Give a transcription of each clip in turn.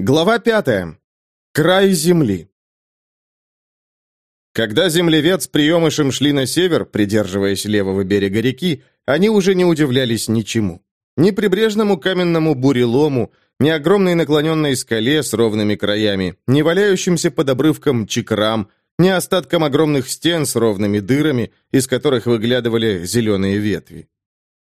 Глава пятая. Край земли. Когда землевец приемышем шли на север, придерживаясь левого берега реки, они уже не удивлялись ничему. Ни прибрежному каменному бурелому, ни огромной наклоненной скале с ровными краями, ни валяющимся под обрывком чекрам, ни остаткам огромных стен с ровными дырами, из которых выглядывали зеленые ветви.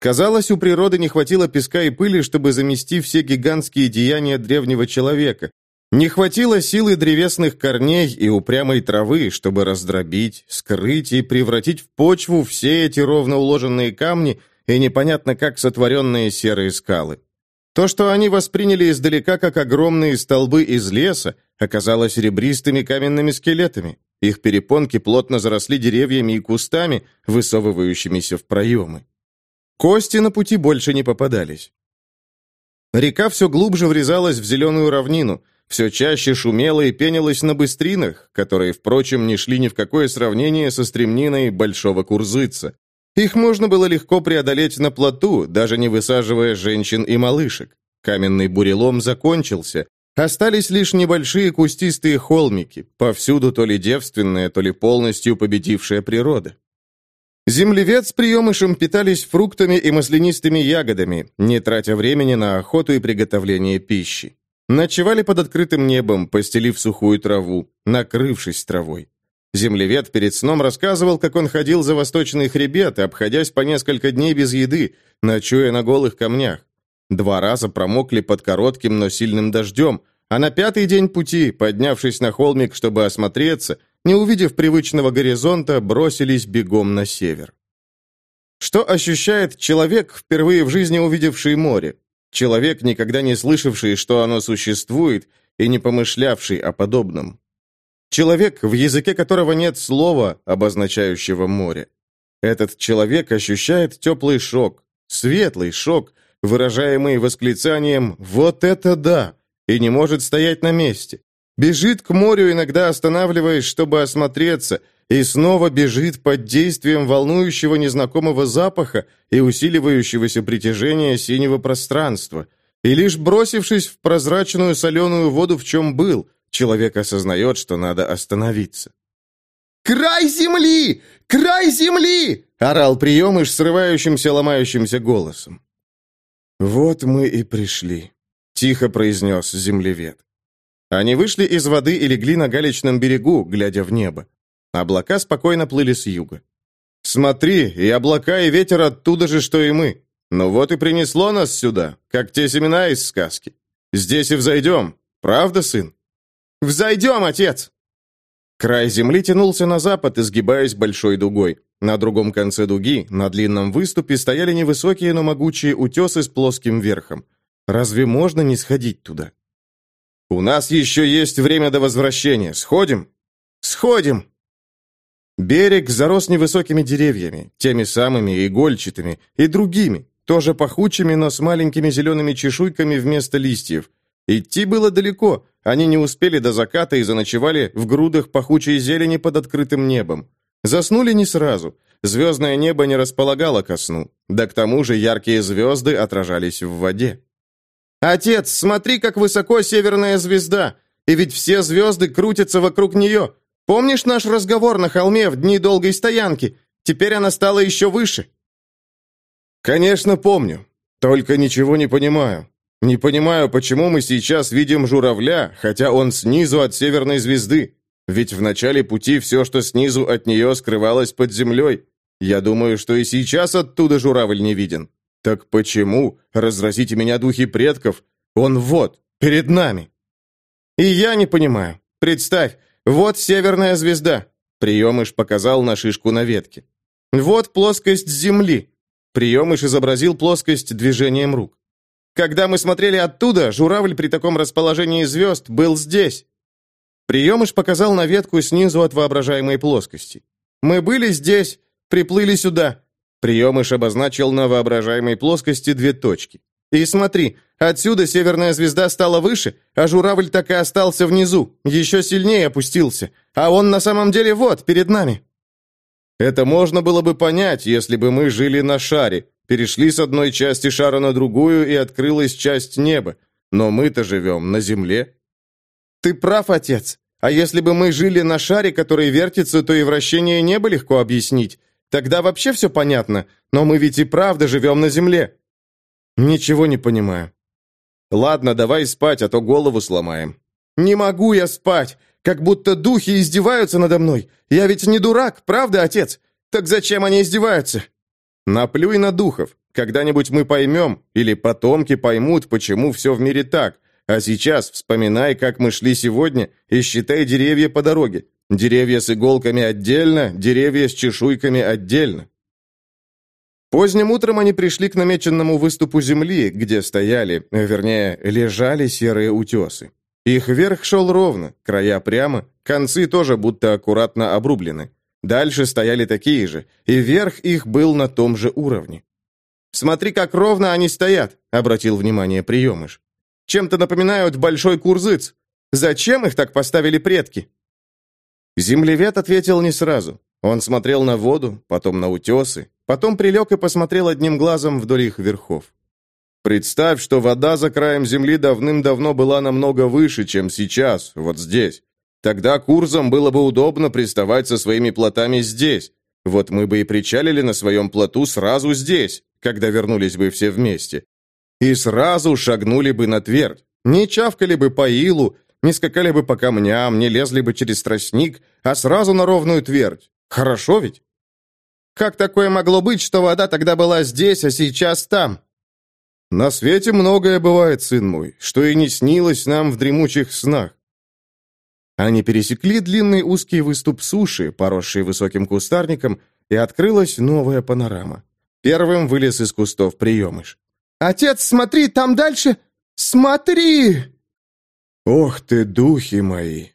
Казалось, у природы не хватило песка и пыли, чтобы замести все гигантские деяния древнего человека. Не хватило силы древесных корней и упрямой травы, чтобы раздробить, скрыть и превратить в почву все эти ровно уложенные камни и непонятно как сотворенные серые скалы. То, что они восприняли издалека как огромные столбы из леса, оказалось ребристыми каменными скелетами. Их перепонки плотно заросли деревьями и кустами, высовывающимися в проемы. Кости на пути больше не попадались. Река все глубже врезалась в зеленую равнину, все чаще шумела и пенилась на быстринах, которые, впрочем, не шли ни в какое сравнение со стремниной Большого Курзыца. Их можно было легко преодолеть на плоту, даже не высаживая женщин и малышек. Каменный бурелом закончился. Остались лишь небольшие кустистые холмики, повсюду то ли девственная, то ли полностью победившая природа. Землевец с приемышем питались фруктами и маслянистыми ягодами, не тратя времени на охоту и приготовление пищи. Ночевали под открытым небом, постелив сухую траву, накрывшись травой. Землевед перед сном рассказывал, как он ходил за восточный хребет, обходясь по несколько дней без еды, ночуя на голых камнях. Два раза промокли под коротким, но сильным дождем, а на пятый день пути, поднявшись на холмик, чтобы осмотреться, не увидев привычного горизонта, бросились бегом на север. Что ощущает человек, впервые в жизни увидевший море? Человек, никогда не слышавший, что оно существует, и не помышлявший о подобном. Человек, в языке которого нет слова, обозначающего море. Этот человек ощущает теплый шок, светлый шок, выражаемый восклицанием «Вот это да!» и не может стоять на месте. Бежит к морю, иногда останавливаясь, чтобы осмотреться, и снова бежит под действием волнующего незнакомого запаха и усиливающегося притяжения синего пространства. И лишь бросившись в прозрачную соленую воду, в чем был, человек осознает, что надо остановиться. «Край земли! Край земли!» — орал приемыш срывающимся, ломающимся голосом. «Вот мы и пришли», — тихо произнес землевед. Они вышли из воды и легли на галечном берегу, глядя в небо. Облака спокойно плыли с юга. «Смотри, и облака, и ветер оттуда же, что и мы. Ну вот и принесло нас сюда, как те семена из сказки. Здесь и взойдем. Правда, сын?» «Взойдем, отец!» Край земли тянулся на запад, изгибаясь большой дугой. На другом конце дуги, на длинном выступе, стояли невысокие, но могучие утесы с плоским верхом. Разве можно не сходить туда? «У нас еще есть время до возвращения. Сходим?» «Сходим!» Берег зарос невысокими деревьями, теми самыми игольчатыми, и другими, тоже пахучими, но с маленькими зелеными чешуйками вместо листьев. Идти было далеко, они не успели до заката и заночевали в грудах пахучей зелени под открытым небом. Заснули не сразу. Звездное небо не располагало ко сну. Да к тому же яркие звезды отражались в воде. «Отец, смотри, как высоко северная звезда! И ведь все звезды крутятся вокруг нее! Помнишь наш разговор на холме в дни долгой стоянки? Теперь она стала еще выше!» «Конечно, помню. Только ничего не понимаю. Не понимаю, почему мы сейчас видим журавля, хотя он снизу от северной звезды. Ведь в начале пути все, что снизу от нее, скрывалось под землей. Я думаю, что и сейчас оттуда журавль не виден. Так почему, разразите меня духи предков, он вот, перед нами? И я не понимаю. Представь, вот северная звезда. Приемыш показал на шишку на ветке. Вот плоскость Земли. Приемыш изобразил плоскость движением рук. Когда мы смотрели оттуда, журавль при таком расположении звезд был здесь. Приемыш показал на ветку снизу от воображаемой плоскости. Мы были здесь, приплыли сюда. Приемыш обозначил на воображаемой плоскости две точки. И смотри, отсюда северная звезда стала выше, а журавль так и остался внизу, еще сильнее опустился. А он на самом деле вот, перед нами. Это можно было бы понять, если бы мы жили на шаре, перешли с одной части шара на другую, и открылась часть неба. Но мы-то живем на земле, «Ты прав, отец. А если бы мы жили на шаре, который вертится, то и вращение небо легко объяснить. Тогда вообще все понятно. Но мы ведь и правда живем на Земле». «Ничего не понимаю». «Ладно, давай спать, а то голову сломаем». «Не могу я спать. Как будто духи издеваются надо мной. Я ведь не дурак, правда, отец? Так зачем они издеваются?» «Наплюй на духов. Когда-нибудь мы поймем, или потомки поймут, почему все в мире так. А сейчас вспоминай, как мы шли сегодня, и считай деревья по дороге. Деревья с иголками отдельно, деревья с чешуйками отдельно. Поздним утром они пришли к намеченному выступу земли, где стояли, вернее, лежали серые утесы. Их верх шел ровно, края прямо, концы тоже будто аккуратно обрублены. Дальше стояли такие же, и верх их был на том же уровне. «Смотри, как ровно они стоят», — обратил внимание приемыш. «Чем-то напоминают большой курзыц. Зачем их так поставили предки?» Землевед ответил не сразу. Он смотрел на воду, потом на утесы, потом прилег и посмотрел одним глазом вдоль их верхов. Представь, что вода за краем земли давным-давно была намного выше, чем сейчас, вот здесь. Тогда курзам было бы удобно приставать со своими плотами здесь. Вот мы бы и причалили на своем плоту сразу здесь, когда вернулись бы все вместе. И сразу шагнули бы на твердь. Не чавкали бы по илу, не скакали бы по камням, не лезли бы через тростник, а сразу на ровную твердь. Хорошо ведь? Как такое могло быть, что вода тогда была здесь, а сейчас там? На свете многое бывает, сын мой, что и не снилось нам в дремучих снах. Они пересекли длинный узкий выступ суши, поросший высоким кустарником, и открылась новая панорама. Первым вылез из кустов приемыш. «Отец, смотри, там дальше! Смотри!» Ох ты, духи мои!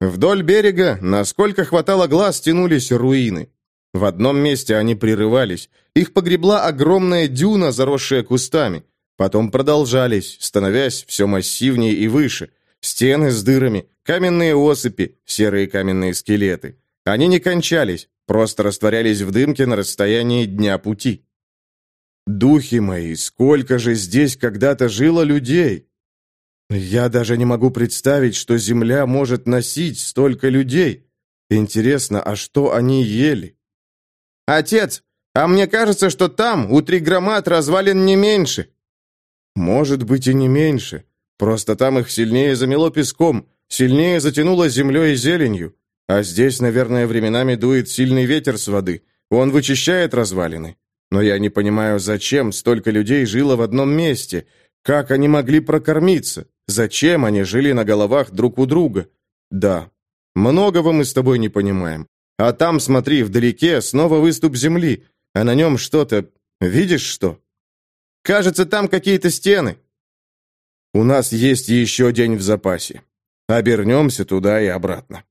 Вдоль берега, насколько хватало глаз, тянулись руины. В одном месте они прерывались. Их погребла огромная дюна, заросшая кустами. Потом продолжались, становясь все массивнее и выше. Стены с дырами, каменные осыпи, серые каменные скелеты. Они не кончались, просто растворялись в дымке на расстоянии дня пути. Духи мои, сколько же здесь когда-то жило людей! Я даже не могу представить, что Земля может носить столько людей. Интересно, а что они ели? Отец, а мне кажется, что там у триграммат развалин не меньше. Может быть и не меньше. Просто там их сильнее замело песком, сильнее затянуло землей и зеленью. А здесь, наверное, временами дует сильный ветер с воды. Он вычищает развалины. Но я не понимаю, зачем столько людей жило в одном месте. Как они могли прокормиться? Зачем они жили на головах друг у друга? Да, многого мы с тобой не понимаем. А там, смотри, вдалеке снова выступ земли, а на нем что-то... Видишь что? Кажется, там какие-то стены. У нас есть еще день в запасе. Обернемся туда и обратно.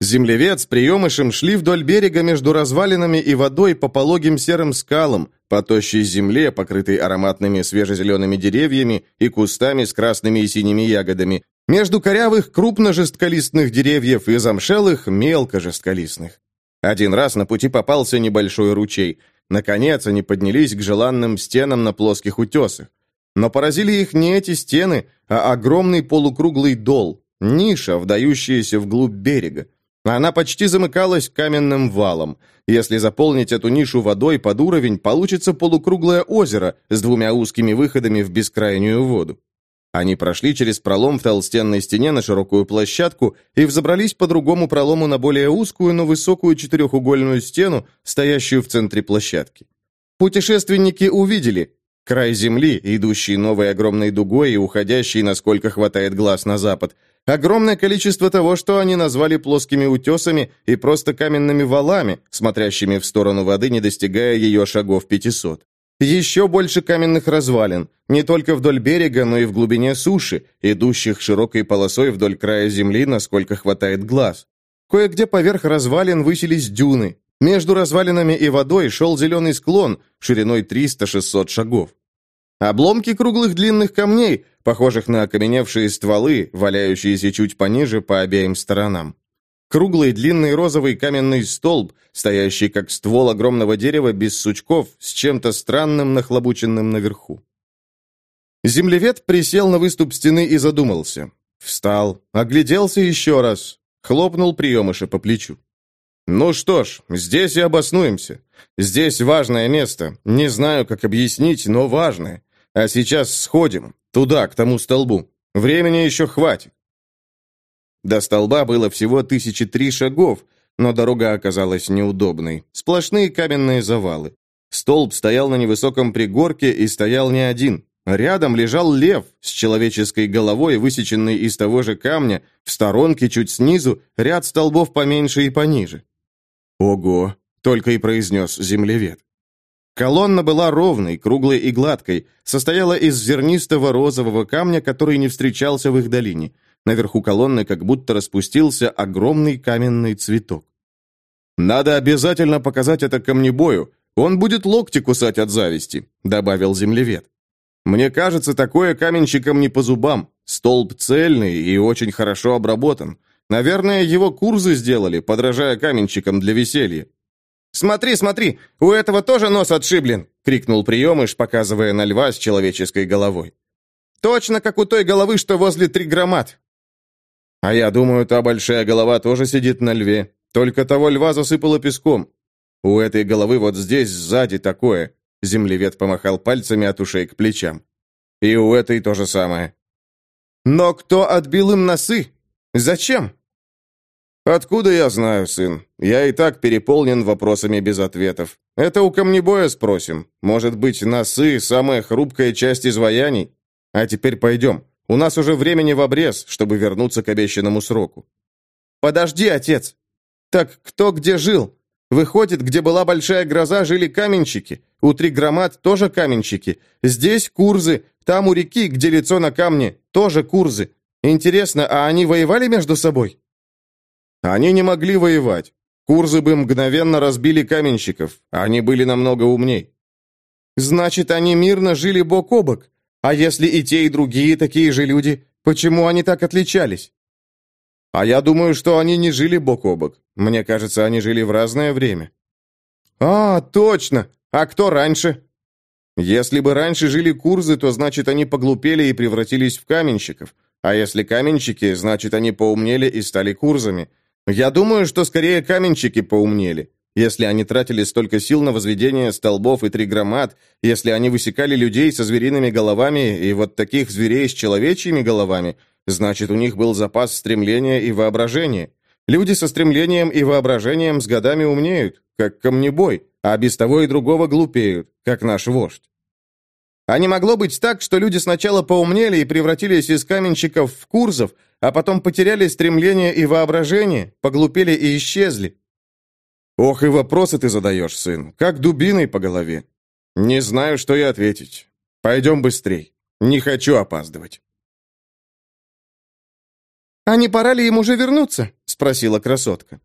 Землевец с приемышем шли вдоль берега между развалинами и водой по пологим серым скалам, по тощей земле, покрытой ароматными свежезелеными деревьями и кустами с красными и синими ягодами, между корявых крупно-жестколистных деревьев и замшелых мелко-жестколистных. Один раз на пути попался небольшой ручей. Наконец они поднялись к желанным стенам на плоских утесах. Но поразили их не эти стены, а огромный полукруглый дол, ниша, вдающаяся вглубь берега. Она почти замыкалась каменным валом. Если заполнить эту нишу водой под уровень, получится полукруглое озеро с двумя узкими выходами в бескрайнюю воду. Они прошли через пролом в толстенной стене на широкую площадку и взобрались по другому пролому на более узкую, но высокую четырехугольную стену, стоящую в центре площадки. Путешественники увидели край земли, идущий новой огромной дугой и уходящий, насколько хватает глаз на запад, Огромное количество того, что они назвали плоскими утесами и просто каменными валами, смотрящими в сторону воды, не достигая ее шагов 500. Еще больше каменных развалин, не только вдоль берега, но и в глубине суши, идущих широкой полосой вдоль края земли, насколько хватает глаз. Кое-где поверх развалин высились дюны. Между развалинами и водой шел зеленый склон, шириной 300-600 шагов. Обломки круглых длинных камней, похожих на окаменевшие стволы, валяющиеся чуть пониже по обеим сторонам. Круглый длинный розовый каменный столб, стоящий как ствол огромного дерева без сучков, с чем-то странным нахлобученным наверху. Землевед присел на выступ стены и задумался. Встал, огляделся еще раз, хлопнул приемыша по плечу. «Ну что ж, здесь и обоснуемся. Здесь важное место. Не знаю, как объяснить, но важное. А сейчас сходим. Туда, к тому столбу. Времени еще хватит». До столба было всего тысячи три шагов, но дорога оказалась неудобной. Сплошные каменные завалы. Столб стоял на невысоком пригорке и стоял не один. Рядом лежал лев с человеческой головой, высеченный из того же камня, в сторонке чуть снизу, ряд столбов поменьше и пониже. «Ого!» — только и произнес землевед. Колонна была ровной, круглой и гладкой, состояла из зернистого розового камня, который не встречался в их долине. Наверху колонны как будто распустился огромный каменный цветок. «Надо обязательно показать это камнебою, он будет локти кусать от зависти», — добавил землевед. Мне кажется, такое каменщикам не по зубам. Столб цельный и очень хорошо обработан. Наверное, его курзы сделали, подражая каменщикам для веселья. «Смотри, смотри, у этого тоже нос отшиблен!» — крикнул приемыш, показывая на льва с человеческой головой. «Точно как у той головы, что возле триграммат!» «А я думаю, та большая голова тоже сидит на льве, только того льва засыпало песком. У этой головы вот здесь сзади такое, Землевед помахал пальцами от ушей к плечам. И у этой то же самое. Но кто отбил им носы? Зачем? Откуда я знаю, сын? Я и так переполнен вопросами без ответов. Это у камнебоя спросим. Может быть, носы – самая хрупкая часть изваяний? А теперь пойдем. У нас уже времени в обрез, чтобы вернуться к обещанному сроку. Подожди, отец. Так кто где жил? Выходит, где была большая гроза, жили каменщики. У Триграммат тоже каменщики. Здесь курзы, там у реки, где лицо на камне, тоже курзы. Интересно, а они воевали между собой? Они не могли воевать. Курзы бы мгновенно разбили каменщиков. Они были намного умней. Значит, они мирно жили бок о бок. А если и те, и другие такие же люди, почему они так отличались? А я думаю, что они не жили бок о бок. Мне кажется, они жили в разное время. А, точно. А кто раньше? Если бы раньше жили курзы, то значит они поглупели и превратились в каменщиков. А если каменщики, значит они поумнели и стали курзами. Я думаю, что скорее каменщики поумнели. Если они тратили столько сил на возведение столбов и триграммат, если они высекали людей со звериными головами и вот таких зверей с человечьими головами, значит, у них был запас стремления и воображения. Люди со стремлением и воображением с годами умнеют, как камнебой, а без того и другого глупеют, как наш вождь. А не могло быть так, что люди сначала поумнели и превратились из каменщиков в курзов, а потом потеряли стремление и воображение, поглупели и исчезли? Ох, и вопросы ты задаешь, сын, как дубиной по голове. Не знаю, что и ответить. Пойдем быстрей. Не хочу опаздывать. «А не пора ли им уже вернуться?» — спросила красотка.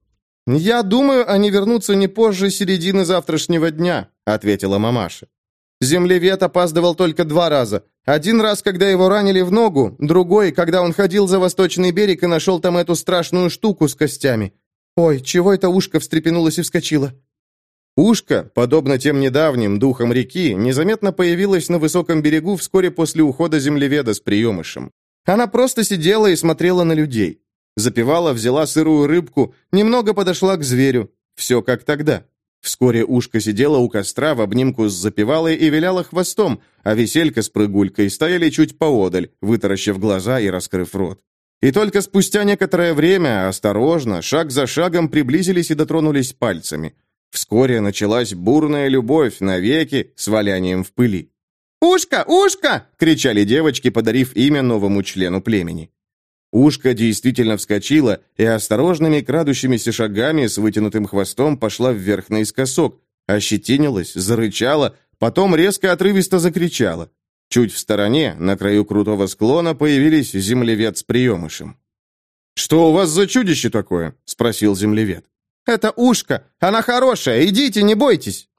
«Я думаю, они вернутся не позже середины завтрашнего дня», — ответила мамаша. Землевед опаздывал только два раза. Один раз, когда его ранили в ногу, другой, когда он ходил за восточный берег и нашел там эту страшную штуку с костями. Ой, чего это ушко встрепенулось и вскочило? Ушко, подобно тем недавним духам реки, незаметно появилось на высоком берегу вскоре после ухода землеведа с приемышем. Она просто сидела и смотрела на людей. Запевала, взяла сырую рыбку, немного подошла к зверю. Все как тогда. Вскоре ушка сидела у костра в обнимку с запевалой и виляла хвостом, а веселька с прыгулькой стояли чуть поодаль, вытаращив глаза и раскрыв рот. И только спустя некоторое время, осторожно, шаг за шагом приблизились и дотронулись пальцами. Вскоре началась бурная любовь навеки с валянием в пыли. «Ушка! Ушка!» — кричали девочки, подарив имя новому члену племени. Ушка действительно вскочила и осторожными крадущимися шагами с вытянутым хвостом пошла вверх наискосок, ощетинилась, зарычала, потом резко отрывисто закричала. Чуть в стороне, на краю крутого склона, появились землевед с приемышем. «Что у вас за чудище такое?» — спросил землевед. «Это ушка! Она хорошая! Идите, не бойтесь!»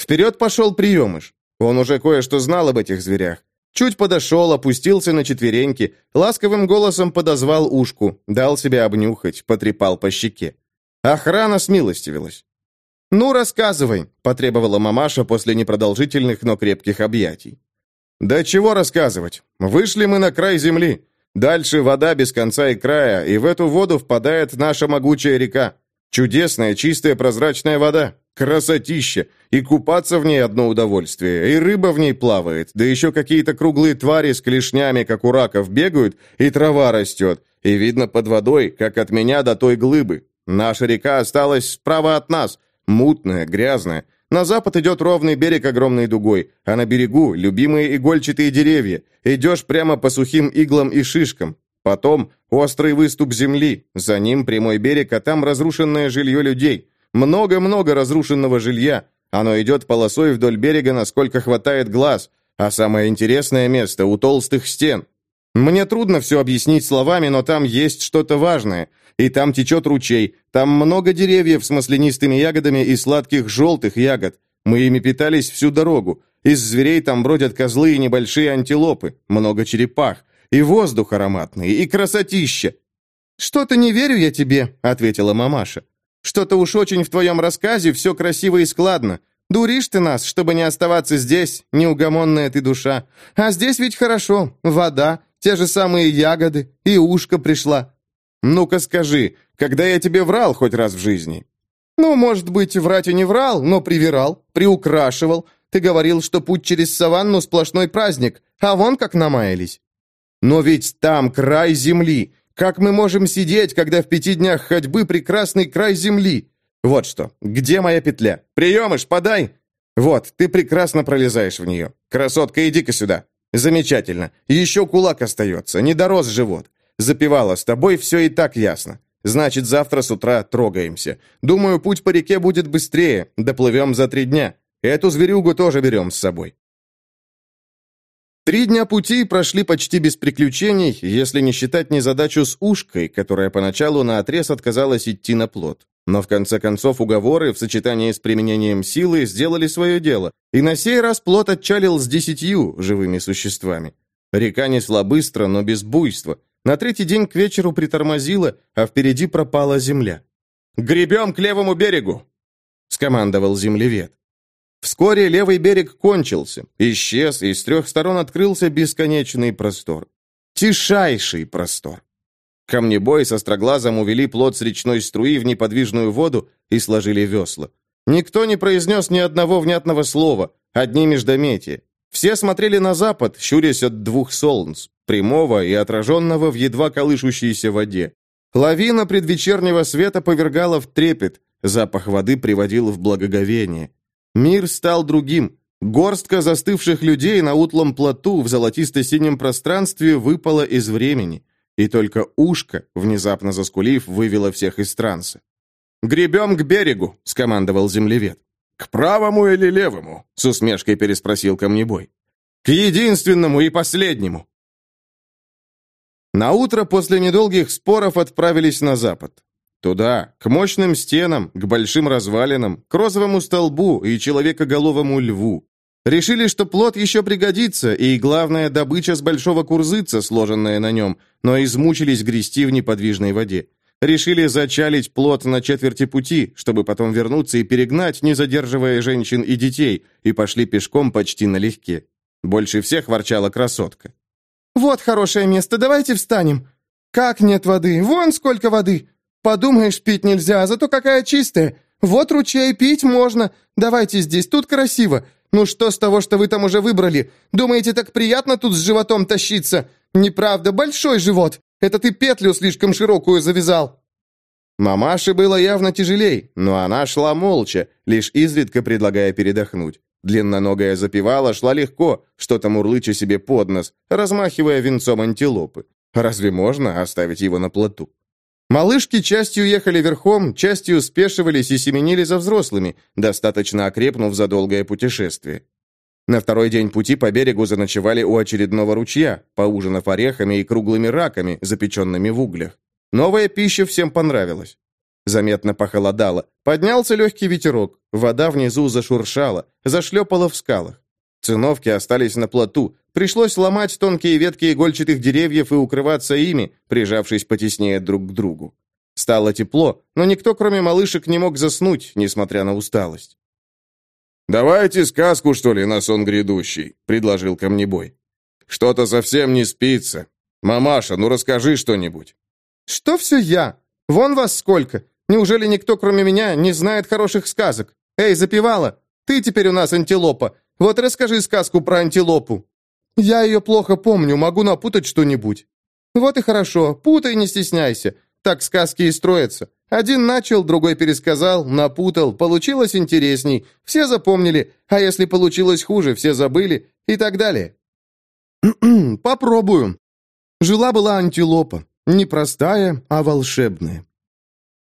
Вперед пошел приемыш. Он уже кое-что знал об этих зверях. Чуть подошел, опустился на четвереньки, ласковым голосом подозвал ушку, дал себя обнюхать, потрепал по щеке. Охрана смилостивилась. «Ну, рассказывай», — потребовала мамаша после непродолжительных, но крепких объятий. «Да чего рассказывать? Вышли мы на край земли. Дальше вода без конца и края, и в эту воду впадает наша могучая река. Чудесная, чистая, прозрачная вода. Красотища! И купаться в ней одно удовольствие, и рыба в ней плавает, да еще какие-то круглые твари с клешнями, как у раков, бегают, и трава растет, и видно под водой, как от меня до той глыбы. Наша река осталась справа от нас, мутная, грязная, на запад идет ровный берег огромной дугой, а на берегу любимые игольчатые деревья. Идешь прямо по сухим иглам и шишкам. Потом острый выступ земли, за ним прямой берег, а там разрушенное жилье людей. Много-много разрушенного жилья. Оно идет полосой вдоль берега, насколько хватает глаз. А самое интересное место у толстых стен. Мне трудно все объяснить словами, но там есть что-то важное. И там течет ручей, там много деревьев с маслянистыми ягодами и сладких желтых ягод. Мы ими питались всю дорогу. Из зверей там бродят козлы и небольшие антилопы, много черепах. И воздух ароматный, и красотища. «Что-то не верю я тебе», — ответила мамаша. «Что-то уж очень в твоем рассказе все красиво и складно. Дуришь ты нас, чтобы не оставаться здесь, неугомонная ты душа. А здесь ведь хорошо, вода, те же самые ягоды, и ушко пришла. Ну-ка скажи, когда я тебе врал хоть раз в жизни?» «Ну, может быть, врать и не врал, но привирал, приукрашивал. Ты говорил, что путь через саванну сплошной праздник, а вон как намаялись». «Но ведь там край земли. Как мы можем сидеть, когда в пяти днях ходьбы прекрасный край земли? Вот что, где моя петля? Приемыш, подай!» «Вот, ты прекрасно пролезаешь в нее. Красотка, иди-ка сюда. Замечательно. Еще кулак остается, не дорос живот. Запивала, с тобой все и так ясно. Значит, завтра с утра трогаемся. Думаю, путь по реке будет быстрее, доплывем за три дня. Эту зверюгу тоже берем с собой. Три дня пути прошли почти без приключений, если не считать незадачу с ушкой, которая поначалу наотрез отказалась идти на плот. Но в конце концов уговоры в сочетании с применением силы сделали свое дело, и на сей раз плот отчалил с десятью живыми существами. Река несла быстро, но без буйства. На третий день к вечеру притормозила, а впереди пропала земля. «Гребем к левому берегу!» — скомандовал землевед. Вскоре левый берег кончился, исчез, и с трех сторон открылся бесконечный простор. Тишайший простор. Камнебой со строглазом увели плот с речной струи в неподвижную воду и сложили весла. Никто не произнес ни одного внятного слова, одни междометия. Все смотрели на запад, щурясь от двух солнц прямого и отраженного в едва колышущейся воде. Лавина предвечернего света повергала в трепет, запах воды приводил в благоговение. Мир стал другим. Горстка застывших людей на утлом плоту в золотисто-синем пространстве выпала из времени, и только ушко, внезапно заскулив, вывело всех из транса. «Гребем к берегу», — скомандовал землевед. «К правому или левому?» — с усмешкой переспросил камнебой. «К единственному и последнему», на утро после недолгих споров отправились на запад. Туда, к мощным стенам, к большим развалинам, к розовому столбу и человекоголовому льву. Решили, что плод еще пригодится, и главная добыча с большого курзыца, сложенная на нем, но измучились грести в неподвижной воде. Решили зачалить плод на четверти пути, чтобы потом вернуться и перегнать, не задерживая женщин и детей, и пошли пешком почти налегке. Больше всех ворчала красотка. «Вот хорошее место, давайте встанем». «Как нет воды? Вон сколько воды! Подумаешь, пить нельзя, зато какая чистая. Вот ручей, пить можно. Давайте здесь, тут красиво. Ну что с того, что вы там уже выбрали? Думаете, так приятно тут с животом тащиться? Неправда, большой живот. Это ты петлю слишком широкую завязал». Мамаше было явно тяжелей, но она шла молча, лишь изредка предлагая передохнуть. Длинноногая запевала, шла легко, что-то мурлыча себе под нос, размахивая венцом антилопы. Разве можно оставить его на плоту? Малышки частью ехали верхом, частью спешивались и семенили за взрослыми, достаточно окрепнув за долгое путешествие. На второй день пути по берегу заночевали у очередного ручья, поужинав орехами и круглыми раками, запеченными в углях. Новая пища всем понравилась. Заметно похолодало. Поднялся легкий ветерок. Вода внизу зашуршала, зашлепала в скалах. Циновки остались на плоту. Пришлось ломать тонкие ветки игольчатых деревьев и укрываться ими, прижавшись потеснее друг к другу. Стало тепло, но никто, кроме малышек, не мог заснуть, несмотря на усталость. «Давайте сказку, что ли, на сон грядущий», — предложил Камнебой. Что-то совсем не спится. Мамаша, ну расскажи что-нибудь». «Что все я? Вон вас сколько! Неужели никто, кроме меня, не знает хороших сказок? Эй, запевала, ты теперь у нас антилопа. Вот расскажи сказку про антилопу». «Я ее плохо помню, могу напутать что-нибудь». «Вот и хорошо, путай, не стесняйся. Так сказки и строятся. Один начал, другой пересказал, напутал, получилось интересней, все запомнили, а если получилось хуже, все забыли и так далее». «Попробую. Жила-была антилопа, не простая, а волшебная.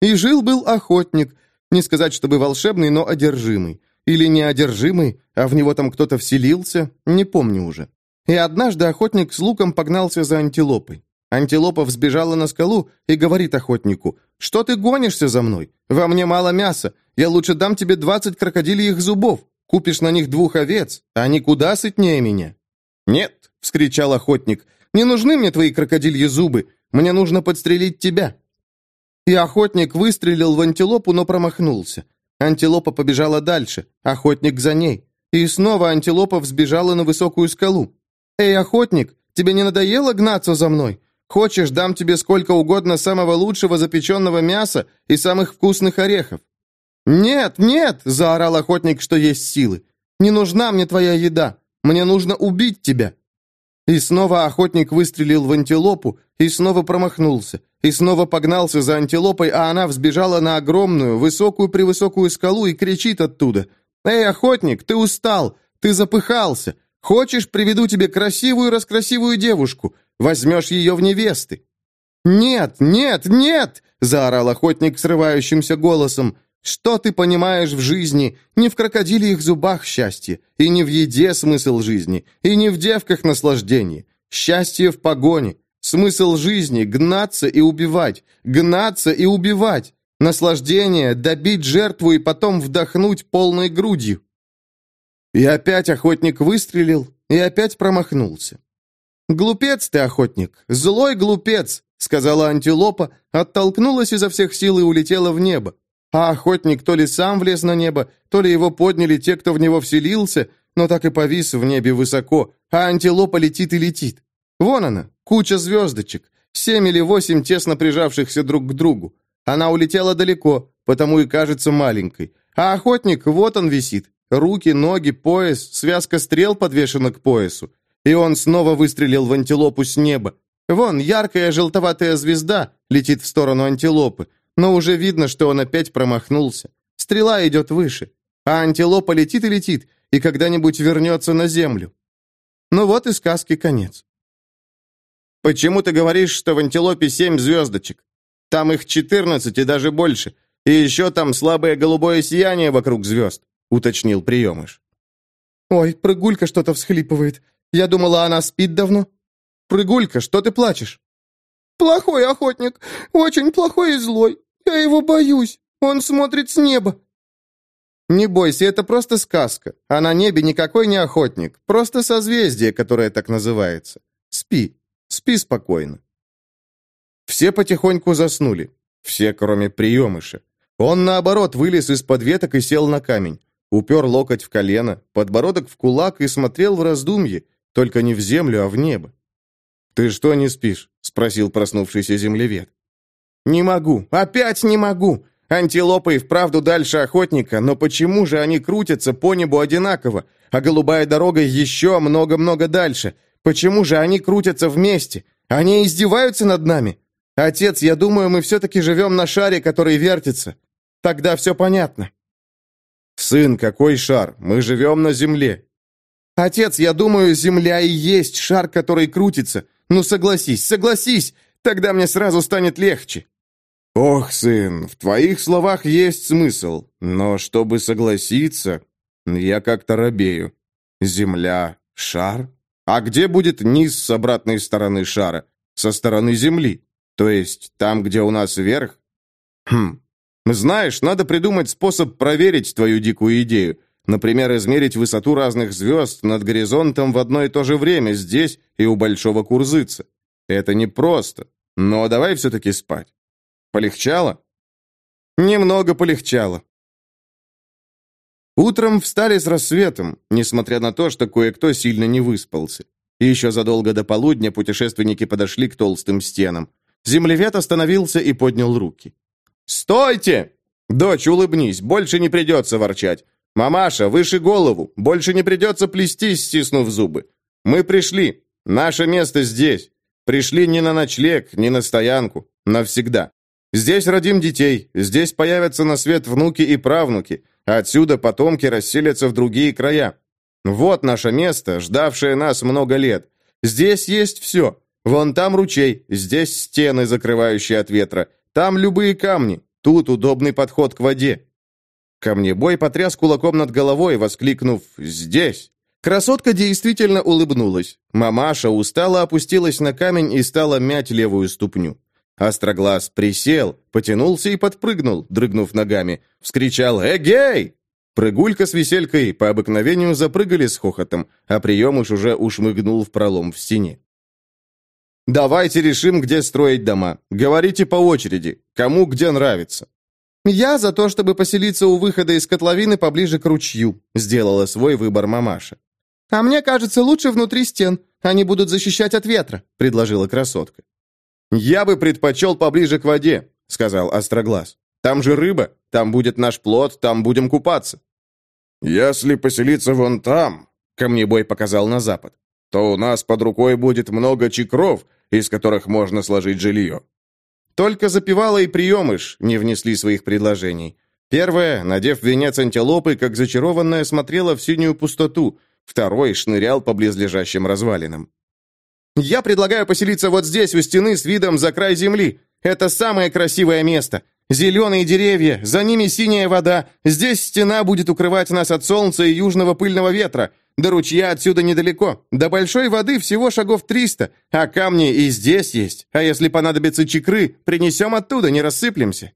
И жил-был охотник, не сказать, чтобы волшебный, но одержимый. Или не одержимый, а в него там кто-то вселился, не помню уже. И однажды охотник с луком погнался за антилопой. Антилопа взбежала на скалу и говорит охотнику, «Что ты гонишься за мной? Во мне мало мяса. Я лучше дам тебе двадцать крокодильих зубов. Купишь на них двух овец, а они куда сытнее меня». «Нет», — вскричал охотник, «не нужны мне твои крокодильи зубы. Мне нужно подстрелить тебя». И охотник выстрелил в антилопу, но промахнулся. Антилопа побежала дальше, охотник за ней. И снова антилопа взбежала на высокую скалу. «Эй, охотник, тебе не надоело гнаться за мной? Хочешь, дам тебе сколько угодно самого лучшего запеченного мяса и самых вкусных орехов?» «Нет, нет!» – заорал охотник, что есть силы. «Не нужна мне твоя еда. Мне нужно убить тебя. И снова охотник выстрелил в антилопу, и снова промахнулся, и снова погнался за антилопой, а она взбежала на огромную, высокую-превысокую скалу и кричит оттуда. «Эй, охотник, ты устал, ты запыхался. Хочешь, приведу тебе красивую-раскрасивую девушку, возьмешь ее в невесты?» «Нет, нет, нет!» — заорал охотник срывающимся голосом. Что ты понимаешь в жизни? Не в крокодилиях зубах счастье, и не в еде смысл жизни, и не в девках наслаждение. Счастье в погоне. Смысл жизни — гнаться и убивать, гнаться и убивать. Наслаждение — добить жертву и потом вдохнуть полной грудью. И опять охотник выстрелил, и опять промахнулся. «Глупец ты, охотник, злой глупец!» — сказала антилопа, оттолкнулась изо всех сил и улетела в небо. А охотник то ли сам влез на небо, то ли его подняли те, кто в него вселился, но так и повис в небе высоко, а антилопа летит и летит. Вон она, куча звездочек, семь или восемь тесно прижавшихся друг к другу. Она улетела далеко, потому и кажется маленькой. А охотник, вот он висит. Руки, ноги, пояс, связка стрел подвешена к поясу. И он снова выстрелил в антилопу с неба. Вон, яркая желтоватая звезда летит в сторону антилопы но уже видно, что он опять промахнулся. Стрела идет выше, а антилопа летит и летит, и когда-нибудь вернется на землю. Ну вот и сказки конец. Почему ты говоришь, что в антилопе семь звездочек? Там их четырнадцать и даже больше, и еще там слабое голубое сияние вокруг звезд, уточнил приемыш. Ой, прыгулька что-то всхлипывает. Я думала, она спит давно. Прыгулька, что ты плачешь? Плохой охотник, очень плохой и злой. «Я его боюсь! Он смотрит с неба!» «Не бойся, это просто сказка, а на небе никакой не охотник, просто созвездие, которое так называется. Спи, спи спокойно». Все потихоньку заснули, все, кроме приемыша. Он, наоборот, вылез из-под веток и сел на камень. Упер локоть в колено, подбородок в кулак и смотрел в раздумье, только не в землю, а в небо. «Ты что не спишь?» — спросил проснувшийся землевед. «Не могу! Опять не могу! Антилопы и вправду дальше охотника, но почему же они крутятся по небу одинаково, а голубая дорога еще много-много дальше? Почему же они крутятся вместе? Они издеваются над нами? Отец, я думаю, мы все-таки живем на шаре, который вертится. Тогда все понятно». «Сын, какой шар? Мы живем на земле». «Отец, я думаю, земля и есть шар, который крутится. Ну согласись, согласись, тогда мне сразу станет легче». «Ох, сын, в твоих словах есть смысл, но чтобы согласиться, я как-то робею. Земля, шар? А где будет низ с обратной стороны шара? Со стороны Земли? То есть там, где у нас верх? Хм, знаешь, надо придумать способ проверить твою дикую идею. Например, измерить высоту разных звезд над горизонтом в одно и то же время здесь и у Большого Курзыца. Это непросто, но давай все-таки спать. Полегчало? Немного полегчало. Утром встали с рассветом, несмотря на то, что кое-кто сильно не выспался. Еще задолго до полудня путешественники подошли к толстым стенам. Землевет остановился и поднял руки. «Стойте! Дочь, улыбнись, больше не придется ворчать. Мамаша, выше голову, больше не придется плестись, стиснув зубы. Мы пришли, наше место здесь. Пришли не на ночлег, не на стоянку, навсегда. Здесь родим детей, здесь появятся на свет внуки и правнуки, отсюда потомки расселятся в другие края. Вот наше место, ждавшее нас много лет. Здесь есть все. Вон там ручей, здесь стены, закрывающие от ветра, там любые камни, тут удобный подход к воде. Камнебой потряс кулаком над головой, воскликнув «Здесь!». Красотка действительно улыбнулась. Мамаша устало опустилась на камень и стала мять левую ступню. Остроглаз присел, потянулся и подпрыгнул, дрыгнув ногами. Вскричал «Эгей!». Прыгулька с веселькой по обыкновению запрыгали с хохотом, а приемыш уже ушмыгнул в пролом в стене. «Давайте решим, где строить дома. Говорите по очереди, кому где нравится». «Я за то, чтобы поселиться у выхода из котловины поближе к ручью», сделала свой выбор мамаша. «А мне кажется, лучше внутри стен. Они будут защищать от ветра», предложила красотка. «Я бы предпочел поближе к воде», — сказал Остроглаз. «Там же рыба, там будет наш плод, там будем купаться». «Если поселиться вон там», — Камнебой показал на запад, «то у нас под рукой будет много чекров, из которых можно сложить жилье». Только запевала и приемыш не внесли своих предложений. Первая, надев венец антилопы, как зачарованная, смотрела в синюю пустоту, второй шнырял по близлежащим развалинам. Я предлагаю поселиться вот здесь, у стены, с видом за край земли. Это самое красивое место. Зеленые деревья, за ними синяя вода. Здесь стена будет укрывать нас от солнца и южного пыльного ветра. До ручья отсюда недалеко. До большой воды всего шагов триста, а камни и здесь есть. А если понадобятся чекры, принесем оттуда, не рассыплемся».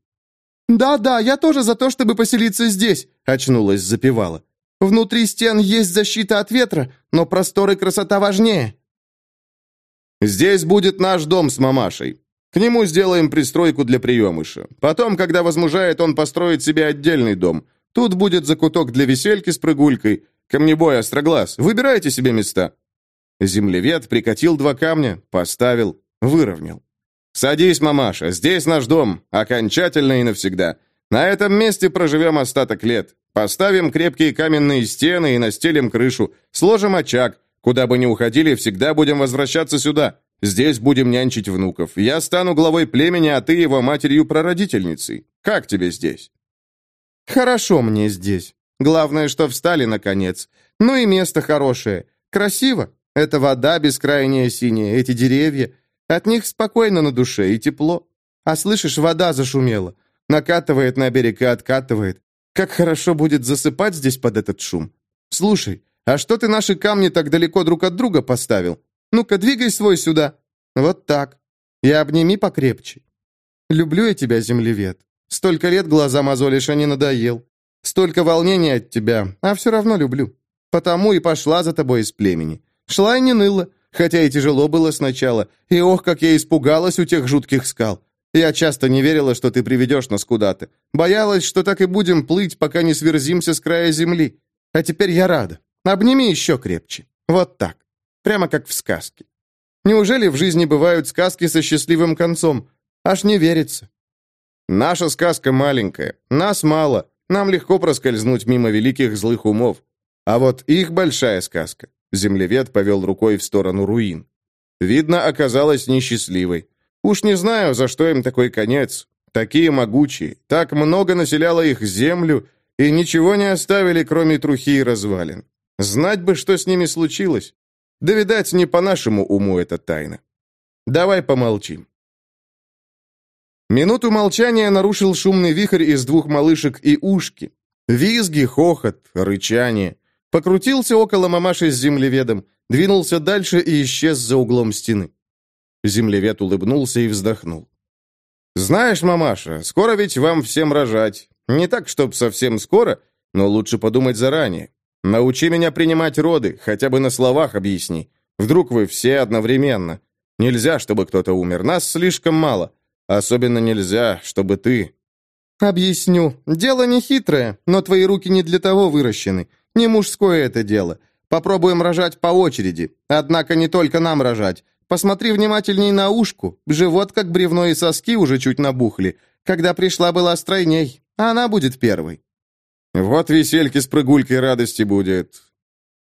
«Да-да, я тоже за то, чтобы поселиться здесь», — очнулась запевала. «Внутри стен есть защита от ветра, но простор и красота важнее». Здесь будет наш дом с мамашей. К нему сделаем пристройку для приемыша. Потом, когда возмужает, он построит себе отдельный дом. Тут будет закуток для весельки с прыгулькой. Камнебой, остроглаз, выбирайте себе места». Землевед прикатил два камня, поставил, выровнял. «Садись, мамаша, здесь наш дом, окончательно и навсегда. На этом месте проживем остаток лет. Поставим крепкие каменные стены и настелим крышу, сложим очаг, Куда бы ни уходили, всегда будем возвращаться сюда. Здесь будем нянчить внуков. Я стану главой племени, а ты его матерью-прародительницей. Как тебе здесь?» «Хорошо мне здесь. Главное, что встали, наконец. Ну и место хорошее. Красиво. Это вода бескрайняя синяя, эти деревья. От них спокойно на душе и тепло. А слышишь, вода зашумела. Накатывает на берег и откатывает. Как хорошо будет засыпать здесь под этот шум. Слушай, а что ты наши камни так далеко друг от друга поставил? Ну-ка, двигай свой сюда. Вот так. И обними покрепче. Люблю я тебя, землевед. Столько лет глаза мозолишь, а не надоел. Столько волнений от тебя, а все равно люблю. Потому и пошла за тобой из племени. Шла и не ныла, хотя и тяжело было сначала. И ох, как я испугалась у тех жутких скал. Я часто не верила, что ты приведешь нас куда-то. Боялась, что так и будем плыть, пока не сверзимся с края земли. А теперь я рада. Обними еще крепче. Вот так. Прямо как в сказке. Неужели в жизни бывают сказки со счастливым концом? Аж не верится. Наша сказка маленькая, нас мало, нам легко проскользнуть мимо великих злых умов. А вот их большая сказка. Землевед повел рукой в сторону руин. Видно, оказалась несчастливой. Уж не знаю, за что им такой конец. Такие могучие, так много населяло их землю, и ничего не оставили, кроме трухи и развалин. Знать бы, что с ними случилось. Да, видать, не по нашему уму это тайна. Давай помолчим. Минуту молчания нарушил шумный вихрь из двух малышек и ушки. Визги, хохот, рычание. Покрутился около мамаши с землеведом, двинулся дальше и исчез за углом стены. Землевед улыбнулся и вздохнул. «Знаешь, мамаша, скоро ведь вам всем рожать. Не так, чтоб совсем скоро, но лучше подумать заранее. Научи меня принимать роды, хотя бы на словах объясни. Вдруг вы все одновременно. Нельзя, чтобы кто-то умер. Нас слишком мало. Особенно нельзя, чтобы ты...» «Объясню. Дело не хитрое, но твои руки не для того выращены. Не мужское это дело. Попробуем рожать по очереди. Однако не только нам рожать. Посмотри внимательней на ушку. Живот, как бревно и соски, уже чуть набухли. Когда пришла, была стройней. А она будет первой». «Вот весельки с прыгулькой радости будет».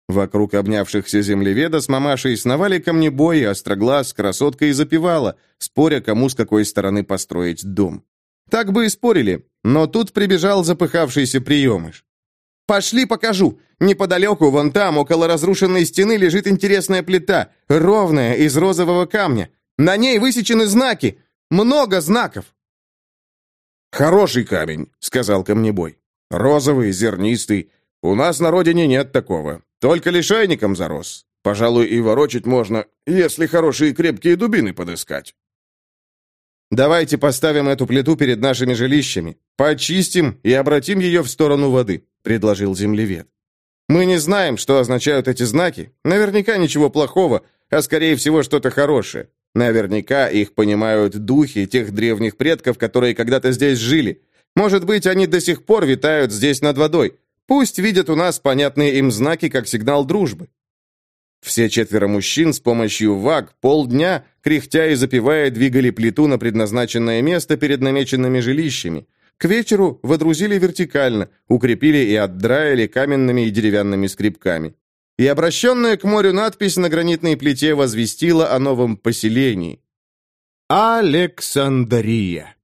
Вокруг обнявшихся землеведа с мамашей сновали камнебои, остроглаз, красотка и запевала, споря, кому с какой стороны построить дом. Так бы и спорили, но тут прибежал запыхавшийся приемыш. «Пошли покажу! Неподалеку, вон там, около разрушенной стены, лежит интересная плита, ровная, из розового камня. На ней высечены знаки! Много знаков!» «Хороший камень», — сказал камнебой. «Розовый, зернистый. У нас на родине нет такого. Только лишайником зарос. Пожалуй, и ворочать можно, если хорошие крепкие дубины подыскать». «Давайте поставим эту плиту перед нашими жилищами, почистим и обратим ее в сторону воды», — предложил землевед. «Мы не знаем, что означают эти знаки. Наверняка ничего плохого, а скорее всего что-то хорошее. Наверняка их понимают духи тех древних предков, которые когда-то здесь жили. Может быть, они до сих пор витают здесь над водой. Пусть видят у нас понятные им знаки, как сигнал дружбы. Все четверо мужчин с помощью ваг полдня, кряхтя и запивая, двигали плиту на предназначенное место перед намеченными жилищами. К вечеру водрузили вертикально, укрепили и отдраили каменными и деревянными скребками и обращенная к морю надпись на гранитной плите возвестила о новом поселении. Александрия.